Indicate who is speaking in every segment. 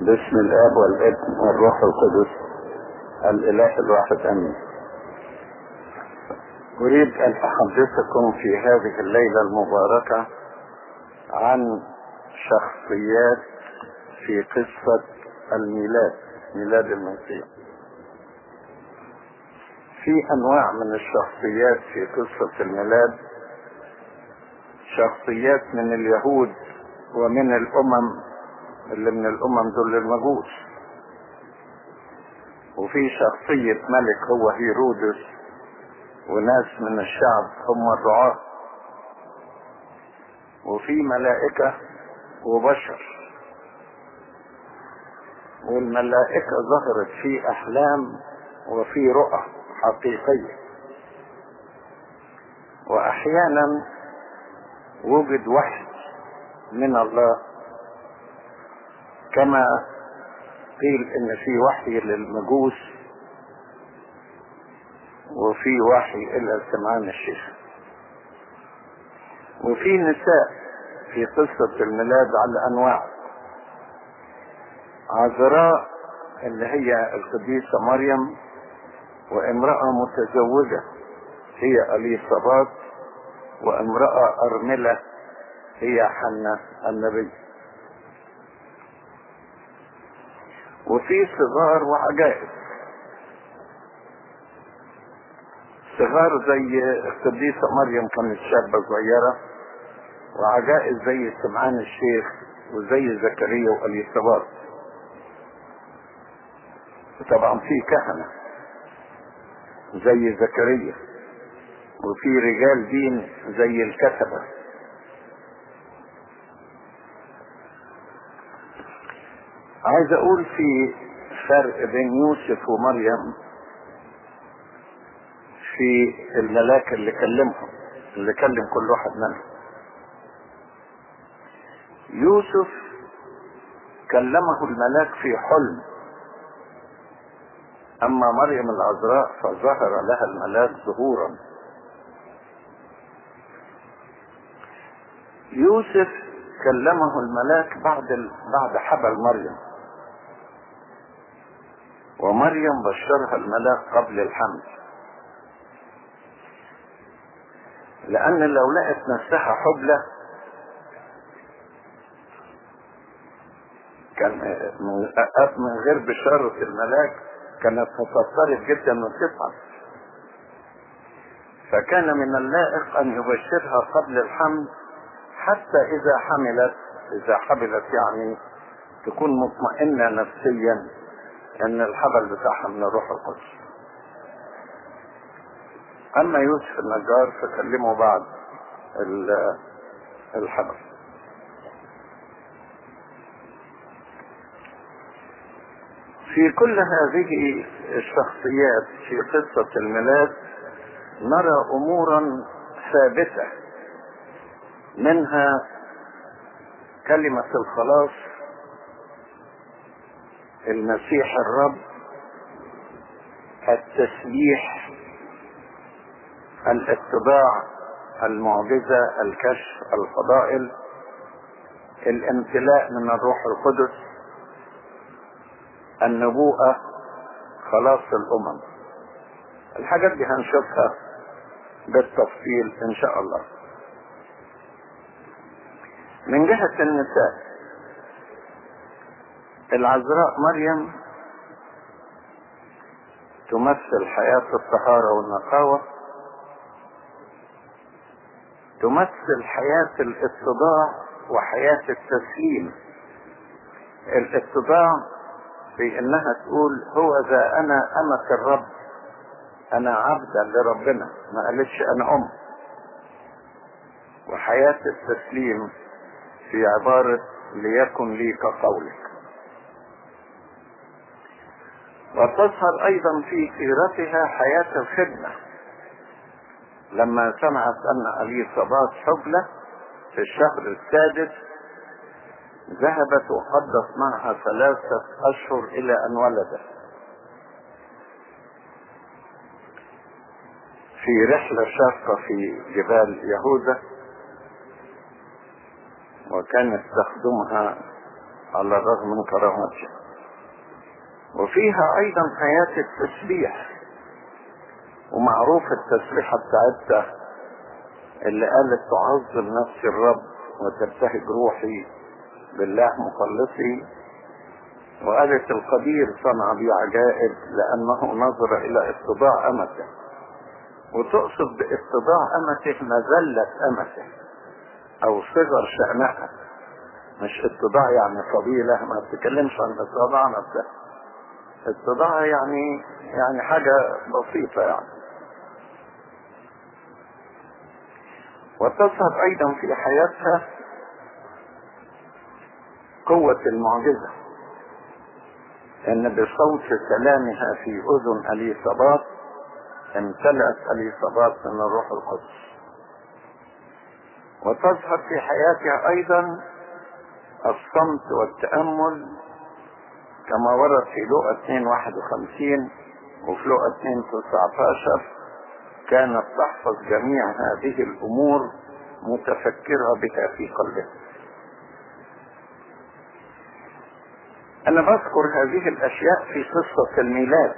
Speaker 1: باسم الآب والابن والروح القدس الإله الواحد آمين. أريد أن أحدثكم في هذه الليلة المباركة عن شخصيات في قصة الميلاد ميلاد المسيح. في أنواع من الشخصيات في قصة الميلاد شخصيات من اليهود ومن الأمم اللي من الأمم دول المجوس. وفي شخصية ملك هو هيرودس وناس من الشعب هم الرعاة. وفي ملائكة وبشر. والملائكة ظهرت في أحلام وفي رؤى حقيقية. وأحيانا وجد وحي من الله كما قيل إن في وحي للمجوس وفي وحي إلى سمعان الشيخ. وفي نساء في قصة الميلاد على انواع عذراء اللي هي القديسة مريم وامرأة متزوجة هي اليصابات وامرأة أرملة هي حنة النبي. وفي صغار وعجائز صغار زي القديسة مريم كانت شابة صغيرة وعجائز زي سمعان الشيخ وزي زكريا واليصابات وطبعا في كهنة زي زكريا وفي رجال دين زي الكتبة. عايز أقول في فرق بين يوسف ومريم في الملاك اللي كلمهم اللي كلم كل واحد منهم. يوسف كلمه الملاك في حلم. أما مريم العذراء فظهر لها الملاك ظهورا. يوسف كلمه الملاك بعد بعد حبل مريم. ومريم بشرها الملاك قبل الحمل. لأن لو لقت نفسها حبلة كان من غير بشارة الملاك كانت هتضطرب جدا وتتعب فكان من اللائق أن يبشرها قبل الحمل حتى إذا حملت إذا حملت يعني تكون مطمئنة نفسيا. ان الحبل بتاعها من الروح القدس. أما يوسف النجار فكلمه بعد الحبل. في كل هذه الشخصيات في قصة الميلاد نرى أمورا ثابتة منها كلمة الخلاص المسيح الرب التسبيح الاتباع المعجزة الكشف الفضائل الامتلاء من الروح القدس النبوءة خلاص الأمم. الحاجات دي هنشوفها بالتفصيل إن شاء الله. من جهة النساء العذراء مريم تمثل حياة الطهارة والنقاوة تمثل حياة الاتضاع وحياة التسليم. الاتضاع في إنها تقول هو ذا أنا أمة الرب أنا عبدا لربنا ما قالتش أنا أم. وحياة التسليم في عبارة ليكن لي كقولك. وتظهر أيضا في سيرتها حياة الخدمة. لما سمعت أن اليصابات حبلة في الشهر السادس ذهبت وقضت معها ثلاثة أشهر إلى أن ولدت. في رحلة شاقة في جبال يهوذا وكانت تخدمها على الرغم من كرامتها وفيها أيضا حياة التسبيح ومعروف التسبيحة بتاعتها اللي قالت تعظم نفسي الرب وتبتهج روحي بالله مخلصي وقالت القدير صنع بي عجائب لأنه نظر إلى اتضاع أمته. وتقصد باتضاع أمته مذلة أمته أو صغر شأنها مش اتضاع يعني فضيلة ما بتتكلمش عن اتضاع نفسها اتضاع يعني يعني حاجة بسيطة يعني. وتظهر أيضا في حياتها قوة المعجزة. إن بصوت كلامها في أذن اليصابات امتلأت اليصابات من الروح القدس. وتظهر في حياتها أيضا الصمت والتأمل كما ورد في لقى 2 51 وفي لقى 2 19 كانت تحفظ جميع هذه الأمور متفكرة بها في قلبها أنا بذكر هذه الأشياء في قصة الميلاد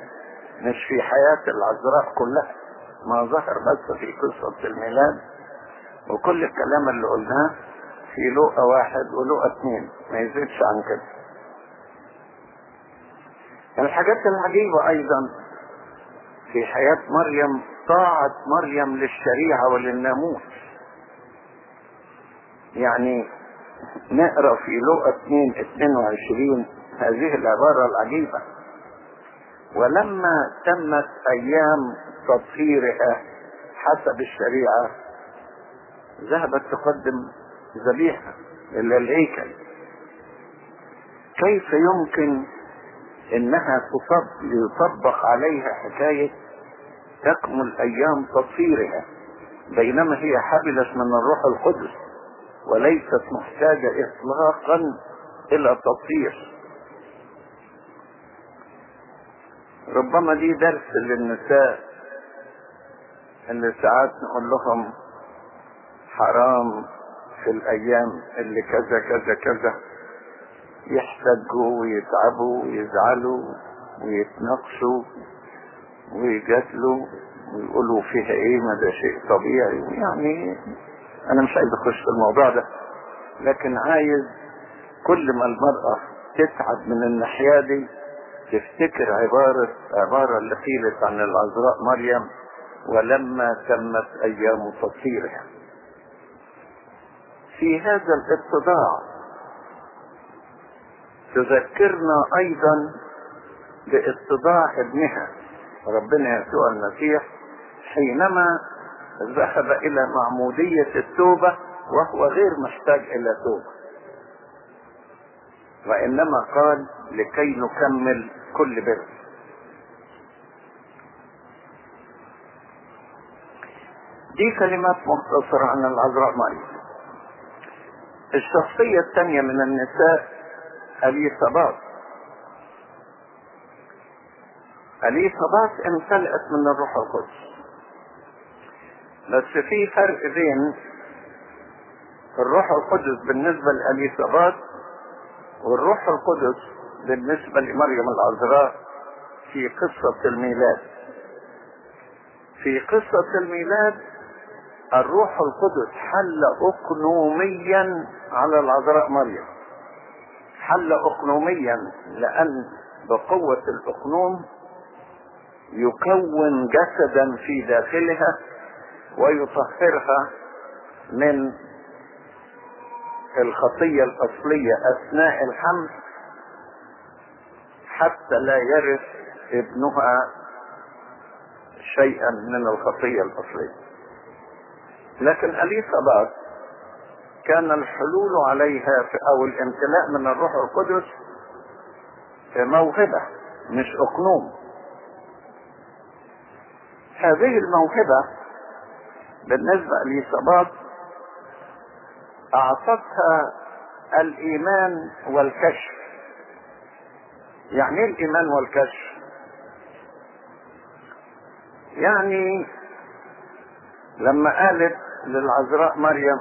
Speaker 1: مش في حياة العذراء كلها. ما ظهر بس في قصة الميلاد وكل الكلام اللي قلناه في لقى واحد ولقى اثنين ما يزيدش عن كده. الحاجات العجيبة أيضا في حياة مريم طاعة مريم للشريعة وللناموس. يعني نقرأ في لقى 2 22 هذه العبارة العجيبة. ولما تمت أيام تطهيرها حسب الشريعة ذهبت تقدم ذبيحة إلى الهيكل كيف يمكن إنها يطبق عليها حكاية تكمل أيام تطهيرها بينما هي حبلت من الروح القدس وليست محتاجة اطلاقا إلى تطهير ربما دي درس للنساء اللي ساعات نقول لهم حرام في الأيام اللي كذا كذا كذا. يحتجوا ويتعبوا ويزعلوا ويتناقشوا ويجادلوا ويقولوا فيها إيه؟ ما ده شيء طبيعي. يعني أنا مش عايز أخش في الموضوع ده لكن عايز كل ما المرأة تتعب من الناحية دي تفتكر عبارة عبارة اللي قيلت عن العذراء مريم ولما تمت أيام تطهيرها في هذا الاتضاع تذكرنا أيضا باتضاع ابنها. ربنا يسوع المسيح حينما ذهب إلى معمودية التوبة وهو غير محتاج إلى توبة. وإنما قال لكي نكمل كل بر. دي كلمات مختصرة عن العذراء مريم الشخصية الثانية من النساء اليصابات اليصابات امتلأت من الروح القدس. بس في فرق بين الروح القدس بالنسبة لليصابات والروح القدس بالنسبة لمريم العذراء في قصة الميلاد. في قصة الميلاد الروح القدس حل اقنوميا على العذراء مريم. حل اقنوميا لأن بقوة الاقنوم يكون جسدا في داخلها ويطهرها من الخطية الأصلية أثناء الحمل حتى لا يرث ابنها شيئا من الخطية الأصلية. لكن اليصابات كان الحلول عليها أو الامتلاء من الروح القدس موهبة مش أقنوم. هذه الموهبة بالنسبة لإصابات أعطتها الإيمان والكشف. يعني إيه الإيمان والكشف؟ يعني لما قالت للعذراء مريم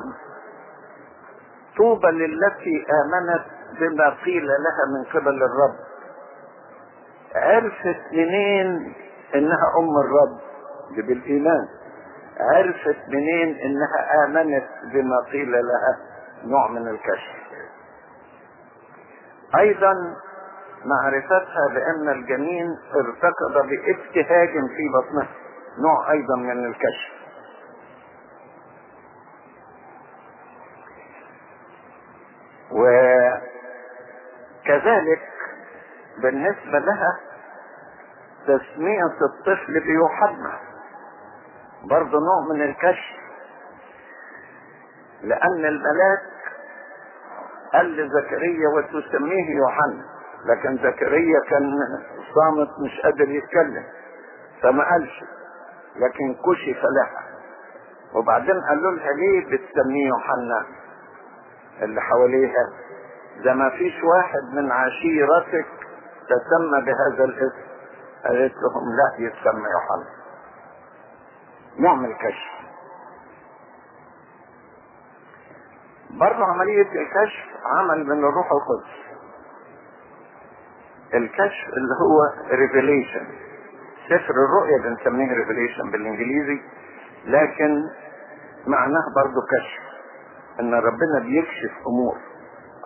Speaker 1: طوبى للتي آمنت بما قيل لها من قبل الرب. عرفت منين إنها أم الرب؟ دي بالإيمان. عرفت منين إنها آمنت بما قيل لها؟ نوع من الكشف. أيضا معرفتها بأن الجنين ارتكض بابتهاج في بطنها. نوع أيضا من الكشف. وكذلك بالنسبة لها تسمية الطفل بيوحنا برضه نوع من الكشف لأن الملاك قال لزكريا وتسميه يوحنا لكن زكريا كان صامت مش قادر يتكلم فما قالش لكن كشف لها. وبعدين قالوا لها ليه بتسميه يوحنا؟ اللي حواليها. ده ما فيش واحد من عشيرتك تسمى بهذا الاسم. قالت لهم لا يتسمى يوحنا. نعمل كشف. برضه عملية الكشف عمل من الروح القدس. الكشف اللي هو revelation سفر الرؤيا بنسميه revelation بالإنجليزي. لكن معناه برضه كشف. إن ربنا بيكشف أمور.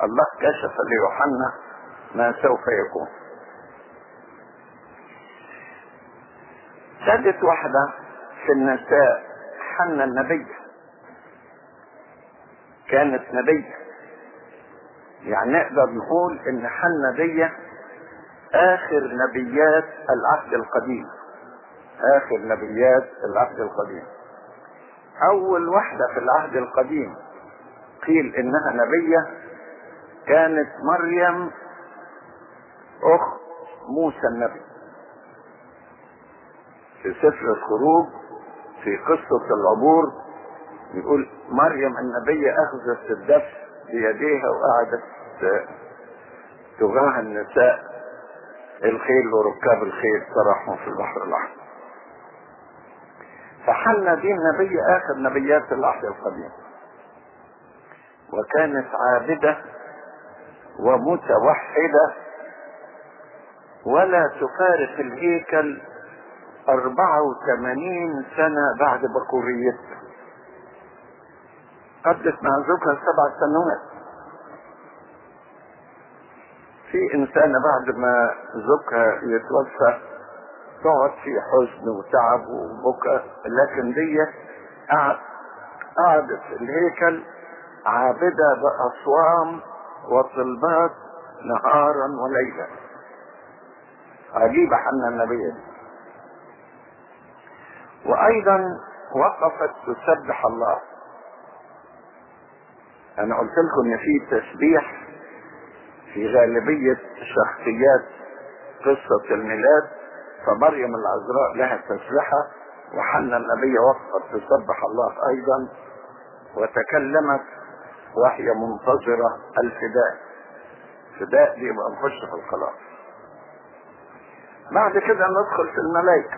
Speaker 1: الله كشف ليوحنا ما سوف يكون. ثالث واحدة في النساء حنا النبية كانت نبية يعني نقدر نقول إن حنا دي آخر نبيات العهد القديم. آخر نبيات العهد القديم. أول واحدة في العهد القديم قيل إنها نبية كانت مريم اخت موسى النبي. في سفر الخروج في قصة العبور يقول مريم النبية أخذت الدف بيديها وقعدت تغاها النساء. الخيل وركاب الخيل صرحهم في البحر الأحمر. فحنا دي النبي آخر نبيات العهد القديم. وكانت عابدة ومتوحدة ولا تفارق الهيكل أربعة وثمانين سنة بعد بكوريتها قضت مع زوجها سبع سنوات. في إنسانة بعد ما زوجها يتوفى تقعد في حزن وتعب وبكى لكن دي قعدت الهيكل عابدة بأصوام وطلبات نهارا وليلا. عجيبة حنا النبي. وأيضا وقفت تسبح الله. أنا قلت لكم إن في تسبيح في غالبية شخصيات قصة الميلاد فمريم العذراء لها تسبحة وحنا النبي وقفت تسبح الله أيضا وتكلمت وهي منتظرة الفداء. فداء دي نخش في الخلاص. بعد كده ندخل في الملائكة.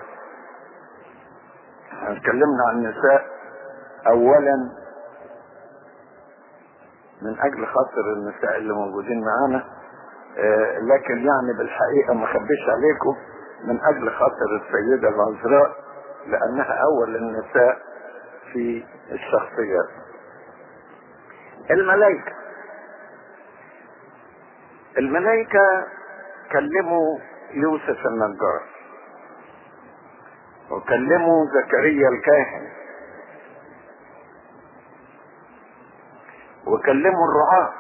Speaker 1: اتكلمنا عن النساء. اولا من أجل خاطر النساء اللي موجودين معانا آه لكن يعني بالحقيقة ما خبيش عليكم من أجل خاطر السيدة العذراء لأنها أول النساء في الشخصيات. الملائكة. الملائكة كلموا يوسف النجار وكلموا زكريا الكاهن وكلموا الرعاة.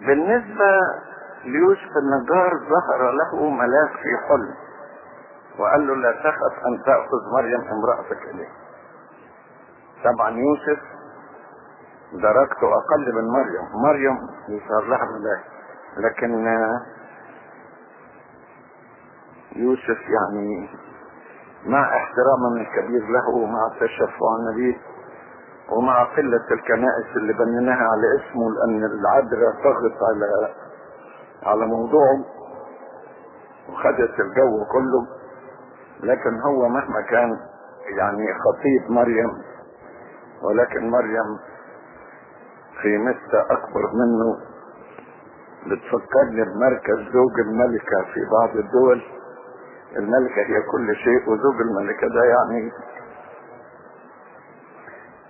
Speaker 1: بالنسبة ليوسف النجار ظهر له ملاك في حلم وقال له لا تخف أن تأخذ مريم امرأتك اليه طبعا يوسف. درجته أقل من مريم. مريم يظهر لها ملاك لكن يوسف يعني مع احترامنا الكبير له ومع التشفع النبي ومع قلة الكنائس اللي بنيناها على اسمه لأن العذراء طغت على على موضوعه وخدت الجو كله. لكن هو مهما كان يعني خطيب مريم ولكن مريم في متى أكبر منه. بتفكرني بمركز زوج الملكة في بعض الدول. الملكة هي كل شيء وزوج الملكة ده يعني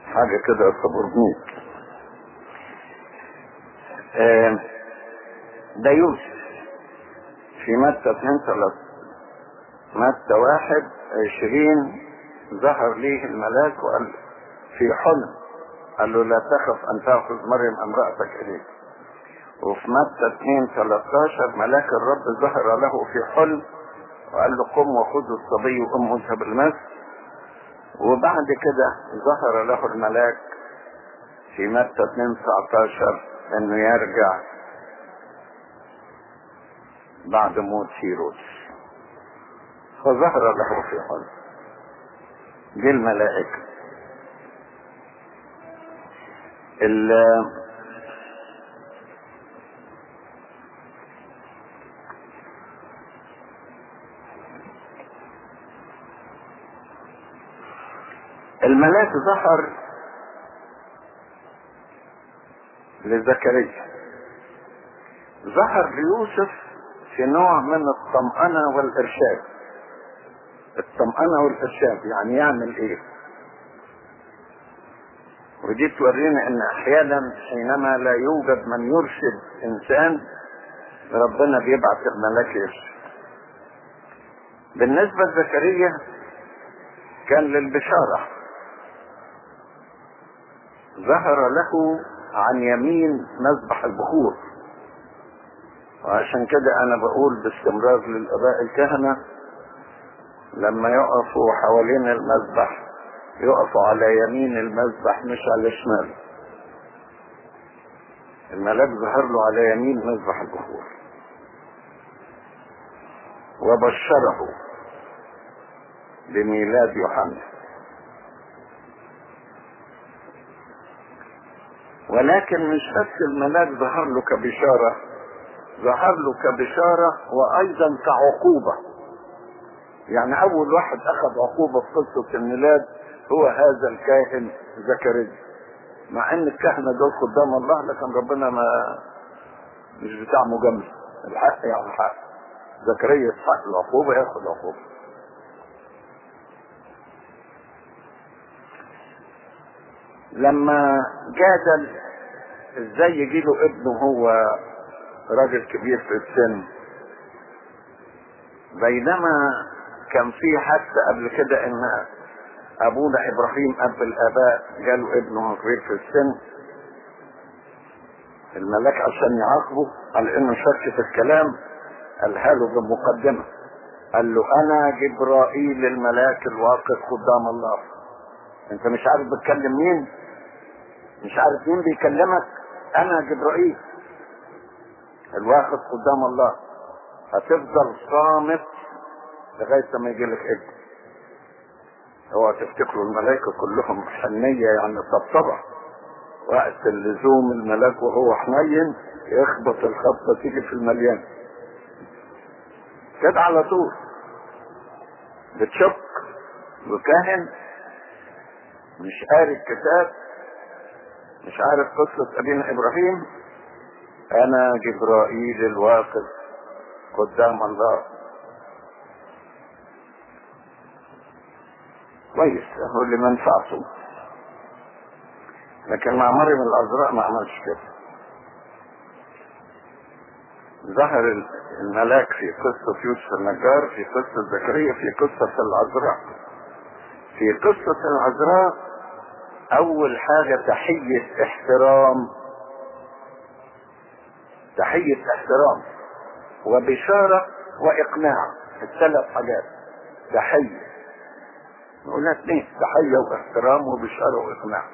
Speaker 1: حاجة كده آه ده يوسف. في متى 2 3 متى واحد عشرين ظهر ليه الملاك وقال في حلم. قال له لا تخف أن تأخذ مريم امرأتك إليك. وفي متى 2 13 ملاك الرب ظهر له في حلم وقال له قم وخذ الصبي وامه بالمس. وبعد كده ظهر له الملاك في متى 2 19 إنه يرجع بعد موت هيرودس فظهر له في حلم. دي الملائكة. الملاك ظهر لزكريا. ظهر ليوسف في نوع من الطمأنة والإرشاد. الطمأنة والإرشاد يعني يعمل إيه؟ ودي تورينا إن أحيانا حينما لا يوجد من يرشد إنسان ربنا بيبعث الملاك يرشد. بالنسبة لزكريا كان للبشارة. ظهر له عن يمين مذبح البخور. وعشان كده أنا بقول باستمرار للآباء الكهنة لما يقفوا حوالين المذبح يقفوا على يمين المذبح مش على شماله الملاك ظهر له على يمين مذبح البخور. وبشره بميلاد يوحنا. ولكن مش بس الملاك ظهر له كبشارة ظهر له كبشارة وأيضا كعقوبة. يعني أول واحد أخذ عقوبة في قصة الميلاد هو هذا الكاهن زكريا. مع إن الكهنة دول قدام الله لكن ربنا ما مش بتاع مجاملة الحق يعني حق زكريا يستحق العقوبة ياخد عقوبة لما جادل إزاي يجيله ابنه هو راجل كبير في السن. بينما كان في حتى قبل كده ان أبونا إبراهيم أب الآباء جاله ابنه كبير في السن. الملاك عشان يعاقبه قال إنه شك في الكلام قالها له بمقدمه قال له أنا جبرائيل الملاك الواقف قدام الله. أنت مش عارف بتكلم مين؟ مش عارف مين بيكلمك؟ أنا جبرائيل الواقف قدام الله. هتفضل صامت لغاية لما يجي لك ابن. اوعى تفتكروا الملائكة كلهم حنية يعني طبطبة. وقت اللزوم الملاك وهو حنين يخبط الخبطة تيجي في المليان. كده على طول. بتشك وكاهن مش قاري الكتاب مش عارف قصة أبينا إبراهيم. أنا جبرائيل الواقف قدام الله. كويس هو اللي منفعته لكن مع مريم العذراء ما عملش كده. ظهر الملاك في قصة يوسف النجار في قصة زكريا في قصة العذراء في قصة العذراء أول حاجة تحية احترام. تحية احترام وبشارة وإقناع. الثلاث حاجات. تحية. نقولها اثنين تحية واحترام وبشارة وإقناع.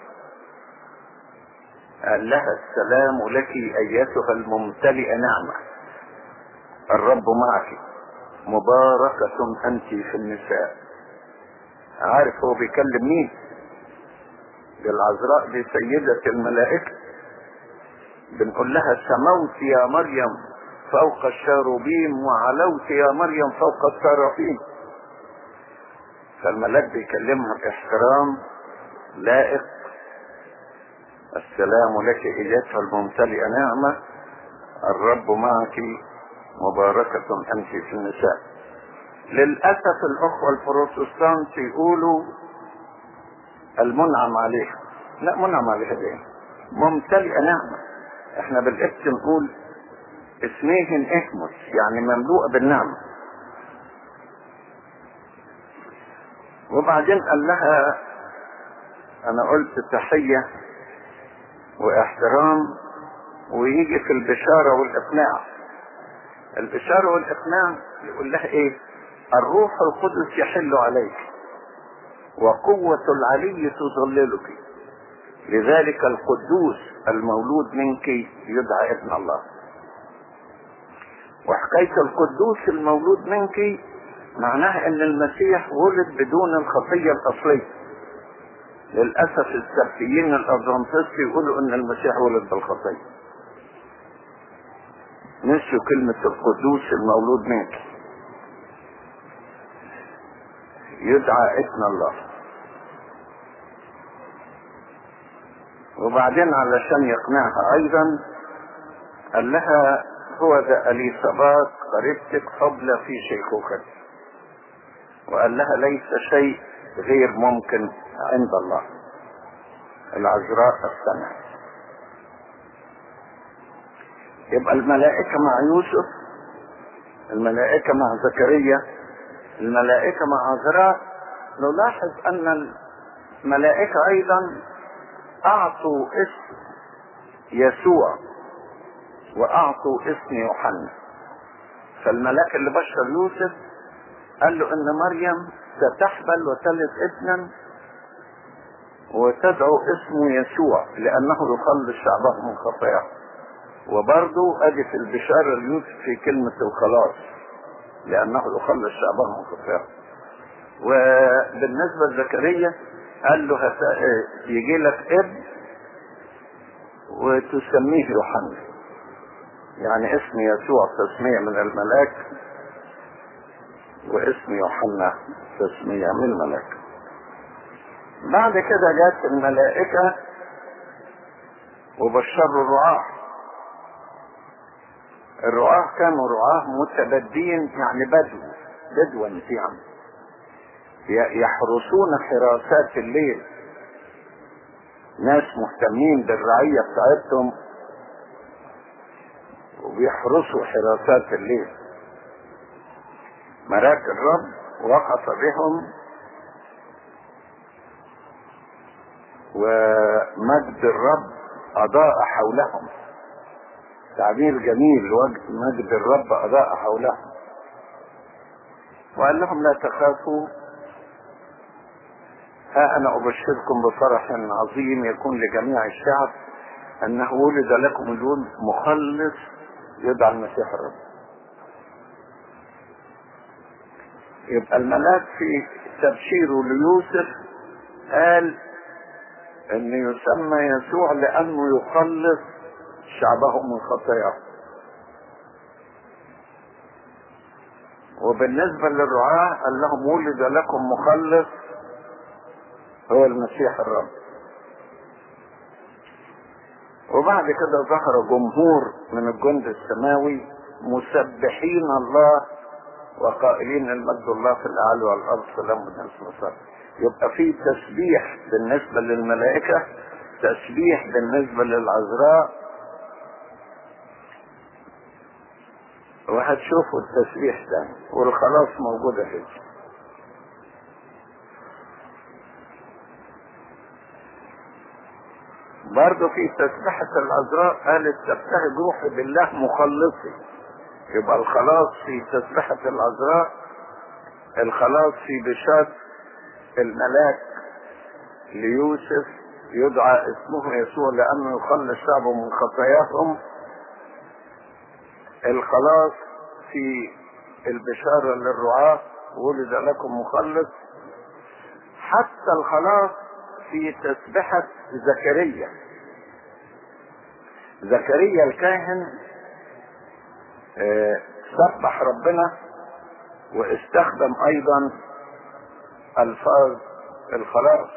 Speaker 1: قال لها السلام لك أيتها الممتلئة نعمة. الرب معك. مباركة أنت في النساء. عارف هو بيكلم مين؟ دي العذراء دي سيدة الملائكة. بنقول لها سموت يا مريم فوق الشاروبيم وعلوت يا مريم فوق السرافيم فالملاك بيكلمها باحترام لائق. السلام لك ايتها الممتلئه نعمة. الرب معك مباركة أنت في النساء. للأسف الأخوة البروتستانت يقولوا المنعم عليها. لا منعم عليها ليه؟ ممتلئه نعمة. إحنا بالقبط نقول اسميهن احمس يعني مملوءه بالنعمة. وبعدين قال لها أنا قلت تحية وإحترام ويجي في البشارة والإقناع. البشارة والإقناع يقول لها إيه؟ الروح القدس يحل عليك وقوة العلي تظللك. لذلك القدوس المولود منك يدعى ابن الله. وحكاية القدوس المولود منك معناها إن المسيح ولد بدون الخطية الأصلية. للأسف السبتيين الأدفانتست يقولوا إن المسيح ولد بالخطية. نسيوا كلمة القدوس المولود منك يدعى ابن الله. وبعدين علشان يقنعها أيضا قال لها هو ذا اليصابات قريبتك قبل في شيخوختك وقال لها ليس شيء غير ممكن عند الله. العذراء السمع. يبقى الملائكة مع يوسف الملائكة مع زكريا الملائكة مع عذراء. نلاحظ أن الملائكة أيضا أعطوا اسم يسوع وأعطوا اسم يوحنا. فالملاك اللي بشر يوسف قال له إن مريم ستحبل وتلد ابنا وتدعو اسمه يسوع لأنه يخلص شعبه من خطاياه. وبرضه ادي في البشارة ليوسف في كلمة الخلاص لأنه يخلص شعبه من خطاياه. وبالنسبة لزكريا قال له. يجي لك ابن وتسميه يوحنا. يعني اسم يسوع تسمية من الملاك واسم يوحنا تسمية من الملاك بعد كده جت الملائكة وبشروا الرعاة. الرعاة كانوا رعاة متبدين يعني بدو بدوا يعني. يحرسون حراسات الليل. ناس مهتمين بالرعية بتاعتهم. وبيحرسوا حراسات الليل. ملاك الرب وقف بهم ومجد الرب أضاء حولهم. تعبير جميل مجد الرب أضاء حولهم. وقال لهم لا تخافوا. ها أنا أبشركم بفرح عظيم يكون لجميع الشعب أنه ولد لكم اليوم مخلص يدعى المسيح الرب. يبقى الملاك في تبشيره ليوسف قال إن يسمى يسوع لأنه يخلص شعبه من خطاياه وبالنسبة للرعاة قال لهم ولد لكم مخلص هو المسيح الرب. وبعد كده ظهر جمهور من الجند السماوي مسبحين الله وقائلين المجد الله في الاعلى والأرض سلام الناس مصر يبقى في تسبيح بالنسبة للملائكة تسبيح بالنسبة للعذراء. وهتشوفوا التسبيح ده والخلاص موجودة فيه برضه في تسبحة العذراء قالت تبتهج روحي بالله مخلصي. يبقى الخلاص في تسبحة العذراء الخلاص في بشات الملاك ليوسف يدعى اسمه يسوع لأنه يخلص شعبه من خطاياهم. الخلاص في البشارة للرعاة ولد لكم مخلص. حتى الخلاص في تسبحة زكريا. زكريا الكاهن آه سبح ربنا واستخدم أيضا ألفاظ الخلاص.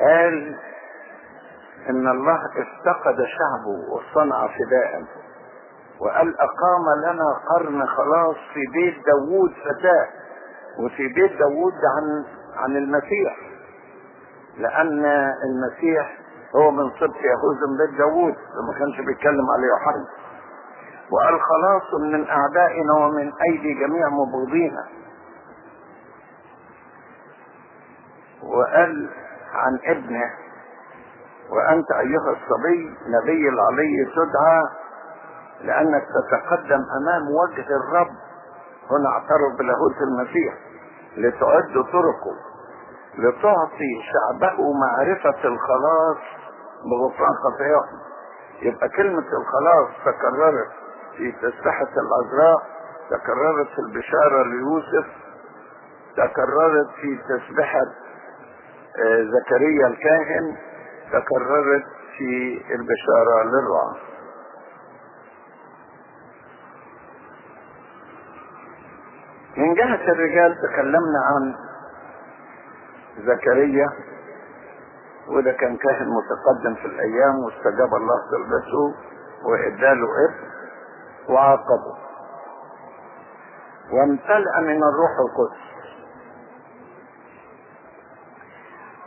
Speaker 1: قال إن الله افتقد شعبه وصنع فداء وقال أقام لنا قرن خلاص في بيت داوود فتاة وفي بيت داوود عن عن المسيح لأن المسيح هو من سبط يهوذا بيت داوود ما كانش بيتكلم على يوحنا. وقال خلاص من أعدائنا ومن أيدي جميع مبغضينا وقال عن ابنه وأنت أيها الصبي نبي العلي تدعى لأنك تتقدم أمام وجه الرب. هنا اعترف بلاهوت المسيح لتعد طرقه. لتعطي شعبه معرفة الخلاص بغفران خطاياهم يبقى كلمة الخلاص تكررت في تسبحة العذراء تكررت في البشارة ليوسف تكررت في تسبحة زكريا الكاهن تكررت في البشارة للرعاة من جهة الرجال تكلمنا عن زكريا وده كان كاهن متقدم في الأيام واستجاب الله طلبته وإداله ابن وعاقبه. وامتلأ من الروح القدس.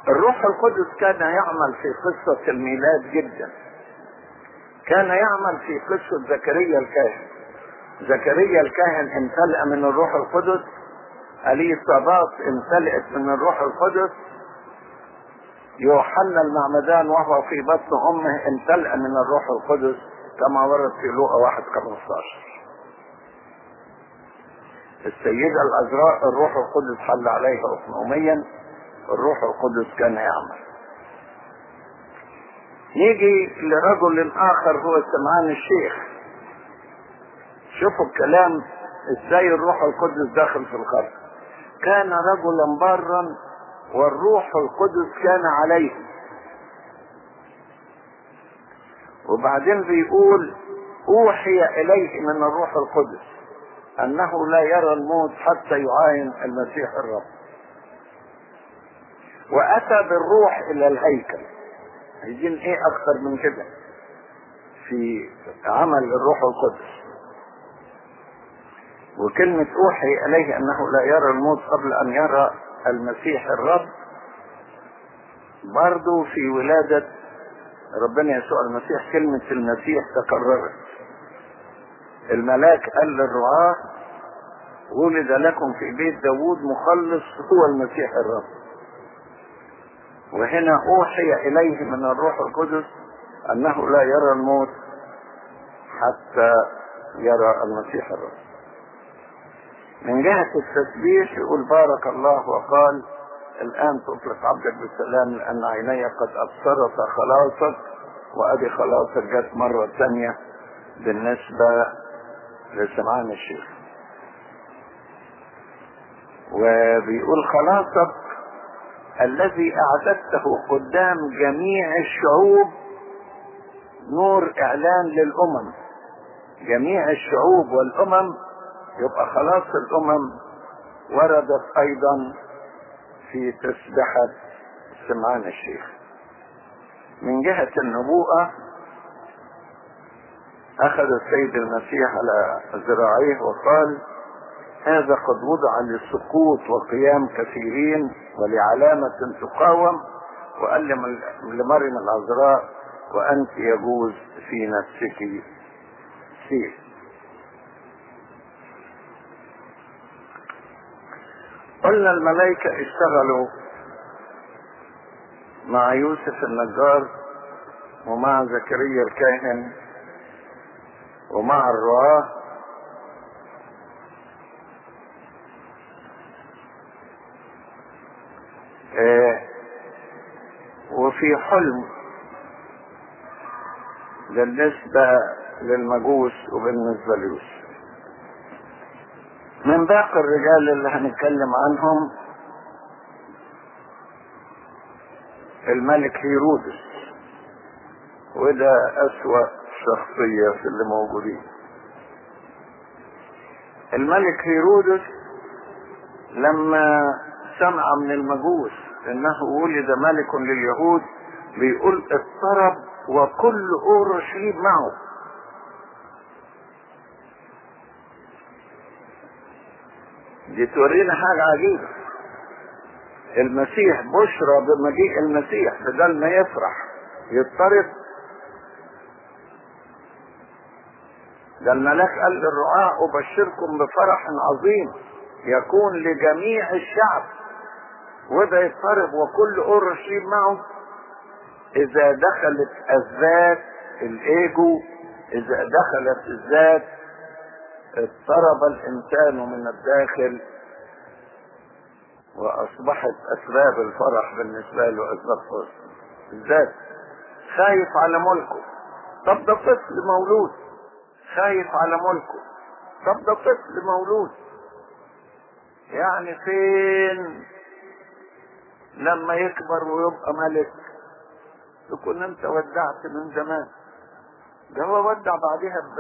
Speaker 1: الروح القدس كان يعمل في قصة الميلاد جدا. كان يعمل في قصة زكريا الكاهن. زكريا الكاهن امتلأ من الروح القدس اليصابات امتلأت من الروح القدس. يوحنا المعمدان وهو في بطن أمه امتلأ من الروح القدس كما ورد في لوقا واحد 15 السيدة العذراء الروح القدس حل عليها أقنوميا الروح القدس كان يعمل. نيجي لرجل آخر هو سمعان الشيخ. شوفوا الكلام إزاي الروح القدس داخل في الخلق. كان رجلا برا والروح القدس كان عليه. وبعدين بيقول أوحي إليه من الروح القدس أنه لا يرى الموت حتى يعاين المسيح الرب. وأتى بالروح إلى الهيكل. عايزين إيه أكتر من كده؟ في عمل الروح القدس. وكلمة أوحي إليه أنه لا يرى الموت قبل أن يرى المسيح الرب. برضو في ولادة ربنا يسوع المسيح كلمة المسيح تكررت. الملاك قال للرعاة ولد لكم في بيت داوود مخلص هو المسيح الرب. وهنا أوحي إليه من الروح القدس أنه لا يرى الموت حتى يرى المسيح الرب. من جهة التسبيح يقول بارك الله وقال الآن تطلق عبدك بالسلام لأن عيني قد أبصرت خلاصك وأدي خلاصك جت مرة ثانية بالنسبة لسمعان الشيخ. وبيقول خلاصك الذي أعددته قدام جميع الشعوب نور إعلان للأمم. جميع الشعوب والأمم يبقى خلاص الأمم وردت أيضا في تسبحة سمعان الشيخ. من جهة النبوءة أخذ السيد المسيح على ذراعيه وقال هذا قد وضع للسقوط وقيام كثيرين ولعلامة تقاوم وقال لمريم العذراء وأنت يجوز في نفسك. سيف قلنا الملائكة اشتغلوا مع يوسف النجار ومع زكريا الكاهن ومع الرعاة وفي حلم بالنسبة للمجوس وبالنسبة ليوسف. من باقي الرجال اللي هنتكلم عنهم الملك هيرودس وده أسوأ شخصية في اللي موجودين. الملك هيرودس لما سمع من المجوس إنه ولد ملك لليهود بيقول اضطرب وكل اورشليم معه. دي تورينا حاجة عجيبة. المسيح بشرى بمجيء المسيح بدل ما يفرح يضطرب. ده الملاك قال للرعاة أبشركم بفرح عظيم يكون لجميع الشعب. وده يضطرب وكل أورشليم معه. إذا دخلت الذات الإيجو إذا دخلت الذات اضطرب الإنسان من الداخل وأصبحت أسباب الفرح بالنسبة له أسباب حزن الذات خايف على ملكه. طب ده طفل مولود. خايف على ملكه. طب ده طفل مولود. يعني فين؟ لما يكبر ويبقى ملك. تكون انت ودعت من زمان. ده هو ودع بعدها ب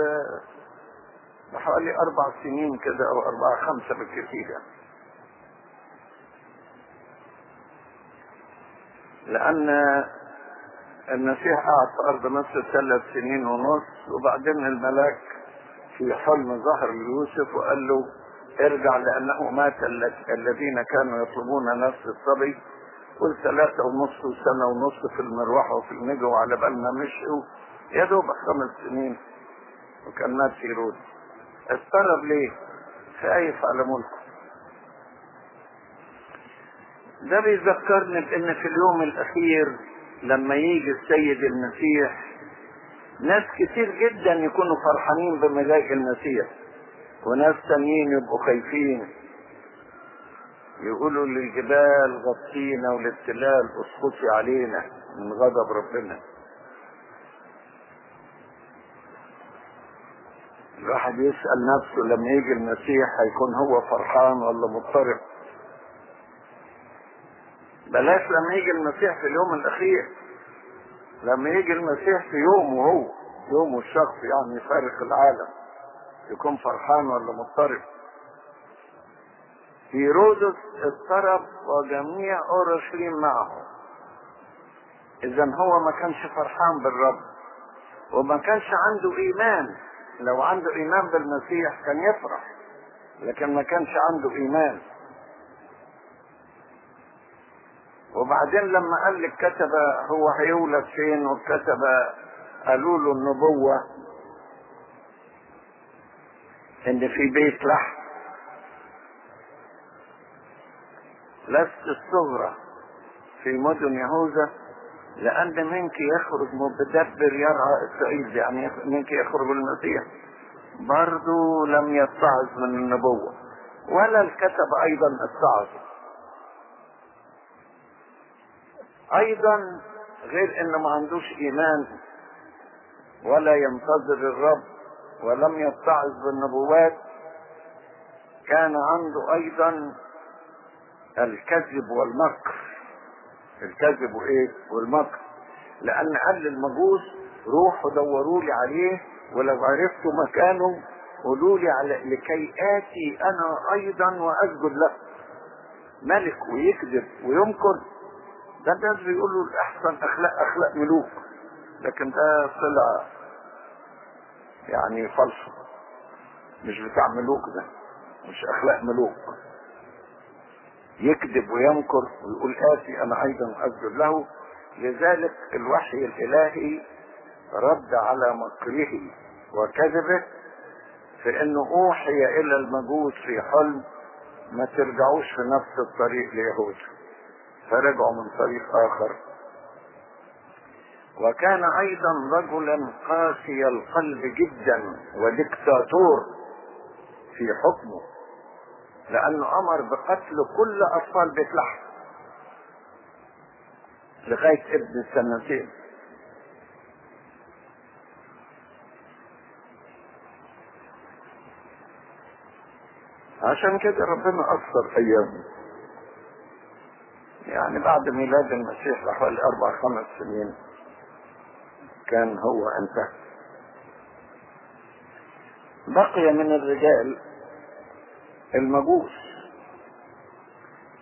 Speaker 1: بحوالي أربع سنين كده أو اربعة خمسة بالكثير. يعني. لأن المسيح قعد في أرض مصر ثلاث سنين ونص وبعدين الملاك في حلم ظهر ليوسف وقال له ارجع لأنه مات الذين كانوا يطلبون نفس الصبي. قل ثلاثة ونص وسنة ونص في المروحة وفي المجو وعلى بال ما مشوا. يا دوب خمس سنين وكان مات في رود. استغرب ليه؟ خايف على ملكه ده بيذكرني بإن في اليوم الأخير لما يجي السيد المسيح ناس كتير جدا يكونوا فرحانين بمجيء المسيح وناس تانيين يبقوا خايفين. يقولوا للجبال غطينا وللتلال أسقطي علينا من غضب ربنا. الواحد يسأل نفسه لما يجي المسيح هيكون هو فرحان ولا مضطرب؟ بلاش لما يجي المسيح في اليوم الأخير. لما يجي المسيح في يومه هو يومه الشخصي يعني يفارق العالم. يكون فرحان ولا مضطرب. هيرودس اضطرب وجميع أورشليم معه. اذا هو ما كانش فرحان بالرب وما كانش عنده إيمان. لو عنده إيمان بالمسيح كان يفرح لكن ما كانش عنده إيمان. وبعدين لما قال للكتبة هو هيولد فين والكتبة قالوا له النبوة إن في بيت لحم. لست الصغرى في مدن يهوذا لأن منك يخرج متدبر يرعى السعيد يعني منك يخرج المسيح. برضو لم يتعظ من النبوة. ولا الكتب أيضا اتعظ أيضا غير إنه ما عندوش إيمان. ولا ينتظر الرب. ولم يتعظ بالنبوات. كان عنده أيضا الكذب والمكر. الكذب وايه والمكر. لأن قال للمجوس روحوا دوروا لي عليه ولو عرفتوا مكانه قولوا لي على لكي آتي أنا أيضا وأسجد له. ملك ويكذب ويمكر ده الناس بيقولوا الأحسن أخلاق أخلاق ملوك. لكن ده طلع يعني فلسفة مش بتاع ملوك ده مش أخلاق ملوك. يكذب ويمكر ويقول آتي أنا أيضا أسجد له. لذلك الوحي الإلهي رد على مكره وكذبه في أنه أوحي إلى المجوس في حلم ما ترجعوش في نفس الطريق ليهود. فرجعوا من طريق آخر. وكان أيضا رجلا قاسي القلب جدا وديكتاتور في حكمه. لأنه أمر بقتل كل أطفال بيت لحم لغاية ابن السنتين عشان كده ربنا أثر أيامه. يعني بعد ميلاد المسيح بحوالي أربع خمس سنين كان هو انتهى. بقي من الرجال المجوس.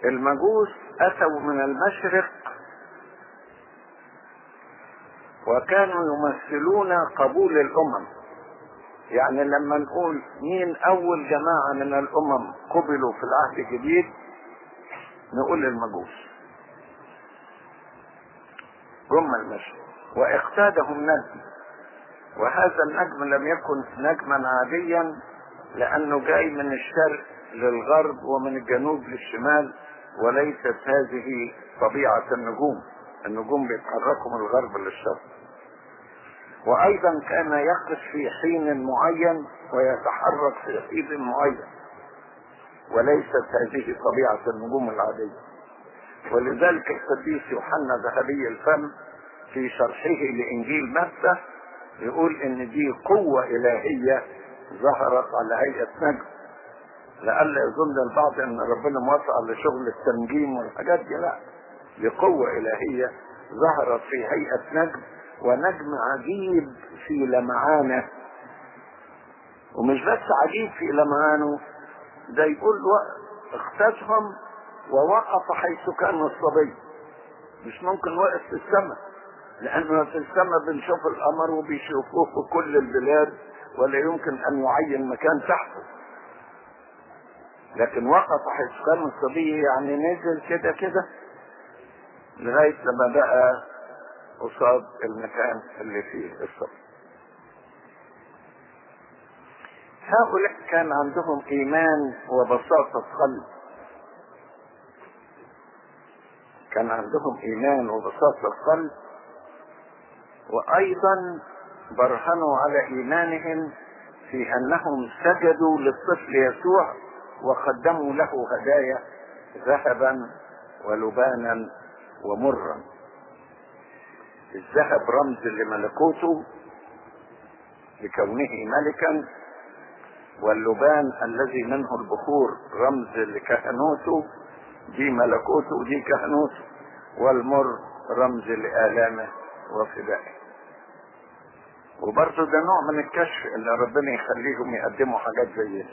Speaker 1: المجوس أتوا من المشرق وكانوا يمثلون قبول الأمم. يعني لما نقول مين أول جماعة من الأمم قبلوا في العهد الجديد نقول المجوس. جم المشرق واقتادهم نجم وهذا النجم لم يكن نجما عاديا. لأنه جاي من الشرق للغرب ومن الجنوب للشمال وليست هذه طبيعة النجوم. النجوم بيتحركوا من الغرب للشرق. وأيضا كان يقف في حين معين ويتحرك في حين معين. وليست هذه طبيعة النجوم العادية. ولذلك القديس يوحنا ذهبي الفم في شرحه لإنجيل متى يقول إن دي قوة إلهية ظهرت على هيئة نجم. لئلا يظن البعض إن ربنا موافق على شغل التنجيم والحاجات دي لا. دي قوة إلهية ظهرت في هيئة نجم ونجم عجيب في لمعانه. ومش بس عجيب في لمعانه ده يقول اختتهم ووقف حيث كان الصبي. مش ممكن وقف في السماء لأنه في السماء بنشوف القمر وبيشوفوه في كل البلاد. ولا يمكن أن يعين مكان تحته. لكن وقف حيث كان الصبي يعني نزل كده كده لغاية لما بقى قصاد المكان اللي فيه الصبي. هؤلاء كان عندهم إيمان وبساطة قلب كان عندهم إيمان وبساطة قلب وأيضا برهنوا على إيمانهم في أنهم سجدوا للطفل يسوع وقدموا له هدايا ذهبا ولبانا ومرا. الذهب رمز لملكوته لكونه ملكا. واللبان الذي منه البخور رمز لكهنوته دي ملكوته ودي كهنوته. والمر رمز لآلامه وفدائه. وبرضه ده نوع من الكشف اللي ربنا يخليهم يقدموا حاجات زي دي.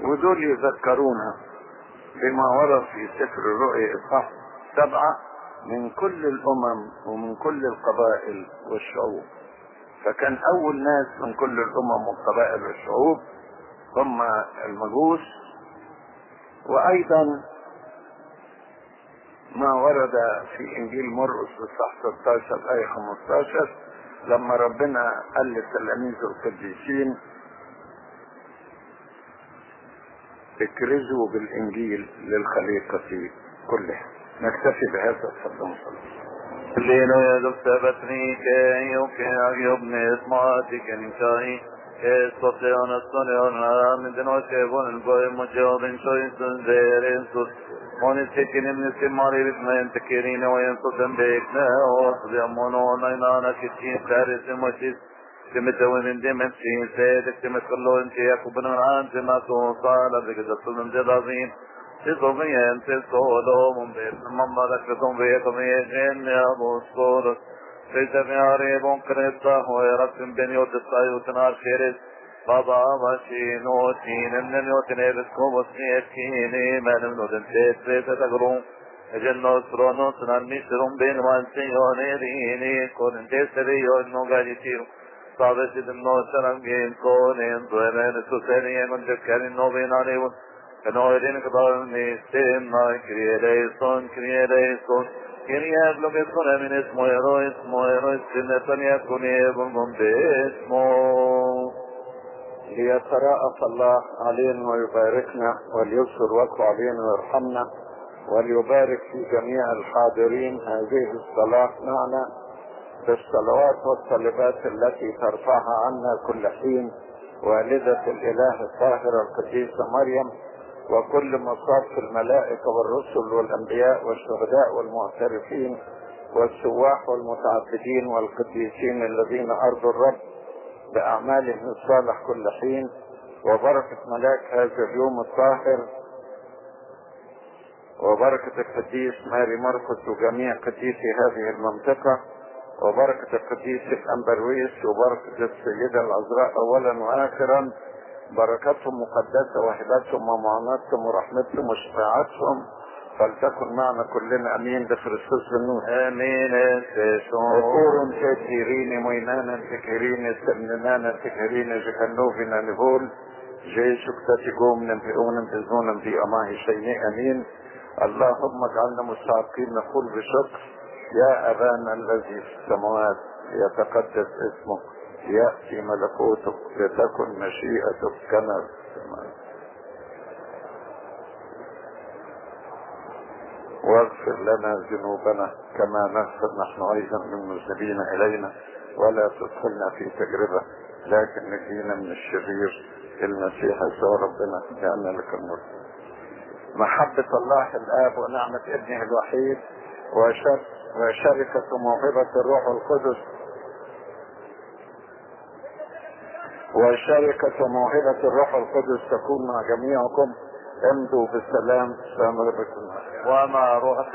Speaker 1: ودول يذكرونا بما ورد في سفر الرؤيا إصحاح سبعة من كل الأمم ومن كل القبائل والشعوب. فكان أول ناس من كل الأمم والقبائل والشعوب هم المجوس وأيضا ما ورد في انجيل مرقس اصحاح 16 إيه 15 لما ربنا قال لتلاميذ القديسين اكرزوا بالانجيل للخليقه كلها نكتفي بهذا تفضل
Speaker 2: Leno je dok se vetnike i uke jobne smati kenikaj e sote ona stone ona min deno se vonen goje mođe obin što in sun zere sus oni se kinim ne se mari bit me ente kirine o jen sotem bekne o se mono naina na kitin kare se moçis تمت وين دمت في سيدك تمت كله انت يا كبنا عن ما توصل بك دخل من عظيم تضمين تسولو من بيت مما لكتم بيكم يجين يا ليس في عريب كريتا هو يرسم بين يوت الصاي وتنار شيرس بابا باشين وتين من يوتين يبسكم وسنيتيني من من ودن تيت تيت تقرون جنو سرونو سنان ميسرون بين وانسيوني ديني كون تيسريون نوغاليتيرو صابت دمو سرنگين كونين دوين سوسيني من جكرين نوبين عليون Kanoidin kabarni stemma kriye leison leison Kyrie eblogeskon emin ismo ero ismo ero istinnetan yakun ebun باسمه
Speaker 1: ليتراءف الله علينا ويباركنا وليبصر وجهه علينا ويرحمنا وليبارك في جميع الحاضرين هذه الصلاة معنا بالصلوات والطلبات التي ترفعها عنا كل حين والدة الإله الطاهرة القديسة مريم وكل مصاب في الملائكة والرسل والأنبياء والشهداء والمعترفين والسواح والمتعبدين والقديسين الذين أرضوا الرب بأعمالهم الصالح كل حين. وبركة ملاك هذا اليوم الطاهر. وبركة القديس ماري مرقس وجميع قديسي هذه المنطقة. وبركة القديس الأنبرويس وبركة السيدة العذراء أولا وآخرا. بركاتهم مقدسة وهباتهم ومعوناتهم ورحمتهم وشفاعتهم فلتكن معنا كلنا آمين بخريستوس بالنور
Speaker 2: آمين استشهد
Speaker 1: وكورن تكيرين موينانا تكيرين سمنانا تكيرين جكنوفنا نقول جيشك تتقوم ننفئون بزون في اماه شيء. آمين. اللهم اجعلنا مستحقين نقول بشكر. يا أبانا الذي في السماوات يتقدس اسمك يأتي ملكوتك لتكن مشيئتك كما في السماء واغفر لنا ذنوبنا كما نغفر نحن أيضا للمذنبين إلينا ولا تدخلنا في تجربة لكن نجينا من الشرير المسيح. يسوع ربنا لأن لك الملك محبة الله الآب ونعمة ابنه الوحيد وشر وشركة موهبة الروح القدس وشركة موهبة الروح القدس تكون مع جميعكم. امضوا بالسلام. سلام ربكم
Speaker 2: وما روحك